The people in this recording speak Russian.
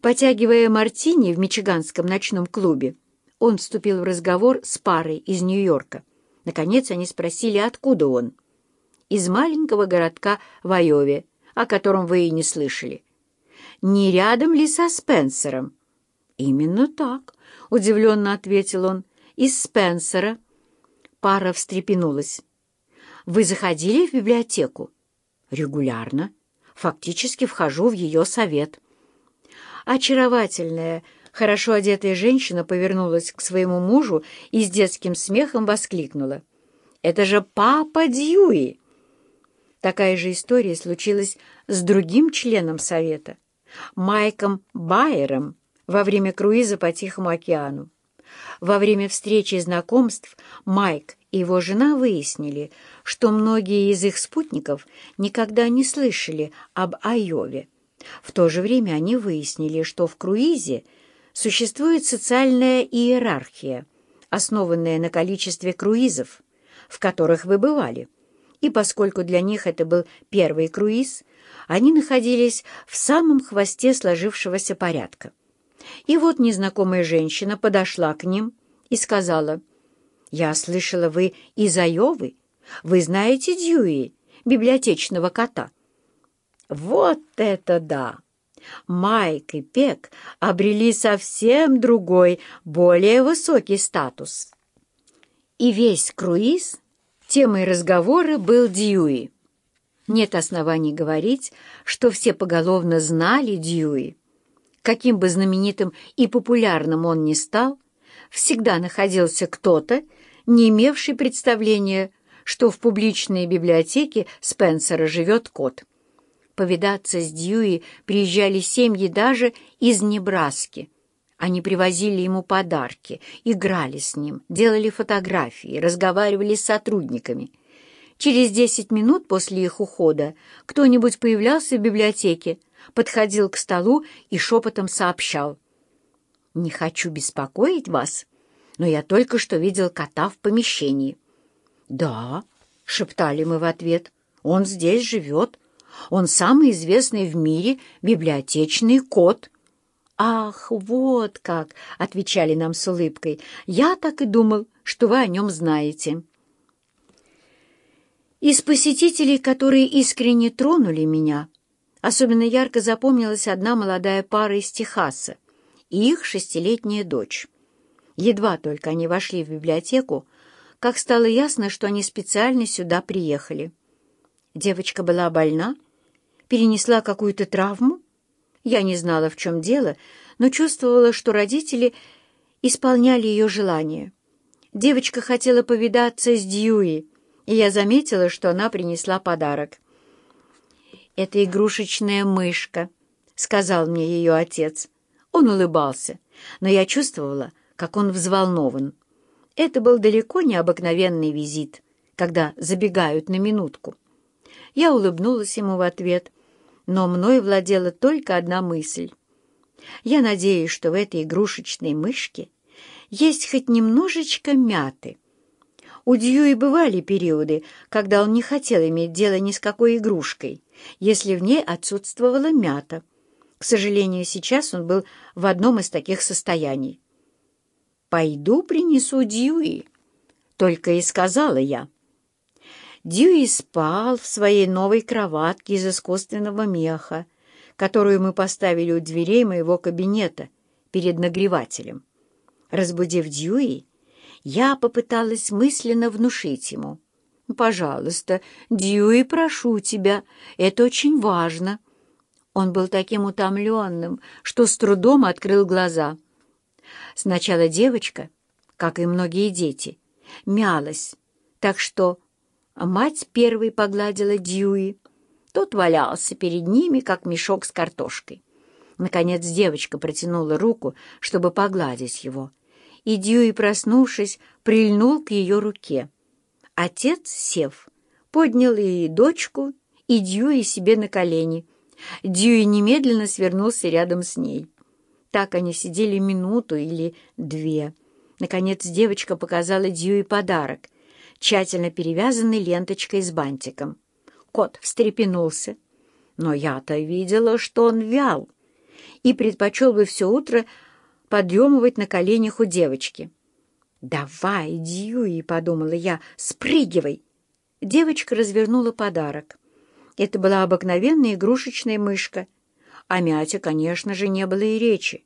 Потягивая мартини в мичиганском ночном клубе, он вступил в разговор с парой из Нью-Йорка. Наконец они спросили, откуда он. «Из маленького городка в Айове, о котором вы и не слышали». «Не рядом ли со Спенсером?» «Именно так», — удивленно ответил он. «Из Спенсера». Пара встрепенулась. «Вы заходили в библиотеку?» «Регулярно. Фактически вхожу в ее совет». Очаровательная, хорошо одетая женщина повернулась к своему мужу и с детским смехом воскликнула. «Это же папа Дьюи!» Такая же история случилась с другим членом совета, Майком Байером, во время круиза по Тихому океану. Во время встречи и знакомств Майк и его жена выяснили, что многие из их спутников никогда не слышали об Айове. В то же время они выяснили, что в круизе существует социальная иерархия, основанная на количестве круизов, в которых вы бывали. И поскольку для них это был первый круиз, они находились в самом хвосте сложившегося порядка. И вот незнакомая женщина подошла к ним и сказала, «Я слышала, вы из Айовы? Вы знаете Дьюи, библиотечного кота?» Вот это да! Майк и Пек обрели совсем другой, более высокий статус. И весь круиз темой разговора был Дьюи. Нет оснований говорить, что все поголовно знали Дьюи. Каким бы знаменитым и популярным он ни стал, всегда находился кто-то, не имевший представления, что в публичной библиотеке Спенсера живет кот. Повидаться с Дьюи приезжали семьи даже из Небраски. Они привозили ему подарки, играли с ним, делали фотографии, разговаривали с сотрудниками. Через десять минут после их ухода кто-нибудь появлялся в библиотеке, подходил к столу и шепотом сообщал. «Не хочу беспокоить вас, но я только что видел кота в помещении». «Да», — шептали мы в ответ, — «он здесь живет». Он самый известный в мире библиотечный кот». «Ах, вот как!» — отвечали нам с улыбкой. «Я так и думал, что вы о нем знаете». Из посетителей, которые искренне тронули меня, особенно ярко запомнилась одна молодая пара из Техаса и их шестилетняя дочь. Едва только они вошли в библиотеку, как стало ясно, что они специально сюда приехали. Девочка была больна, перенесла какую-то травму? Я не знала, в чем дело, но чувствовала, что родители исполняли ее желание. Девочка хотела повидаться с Дьюи, и я заметила, что она принесла подарок. «Это игрушечная мышка», — сказал мне ее отец. Он улыбался, но я чувствовала, как он взволнован. Это был далеко не обыкновенный визит, когда забегают на минутку. Я улыбнулась ему в ответ, но мной владела только одна мысль. Я надеюсь, что в этой игрушечной мышке есть хоть немножечко мяты. У Дьюи бывали периоды, когда он не хотел иметь дело ни с какой игрушкой, если в ней отсутствовала мята. К сожалению, сейчас он был в одном из таких состояний. «Пойду принесу Дьюи», — только и сказала я. Дьюи спал в своей новой кроватке из искусственного меха, которую мы поставили у дверей моего кабинета перед нагревателем. Разбудив Дьюи, я попыталась мысленно внушить ему. «Пожалуйста, Дьюи, прошу тебя, это очень важно». Он был таким утомленным, что с трудом открыл глаза. Сначала девочка, как и многие дети, мялась, так что а мать первой погладила Дьюи. Тот валялся перед ними, как мешок с картошкой. Наконец девочка протянула руку, чтобы погладить его, и Дьюи, проснувшись, прильнул к ее руке. Отец, сев, поднял и дочку, и Дьюи себе на колени. Дьюи немедленно свернулся рядом с ней. Так они сидели минуту или две. Наконец девочка показала Дьюи подарок — тщательно перевязанный ленточкой с бантиком. Кот встрепенулся, но я-то видела, что он вял. и предпочел бы все утро подремывать на коленях у девочки. «Давай, Дьюи!» — подумала я. «Спрыгивай!» Девочка развернула подарок. Это была обыкновенная игрушечная мышка. О мяте, конечно же, не было и речи.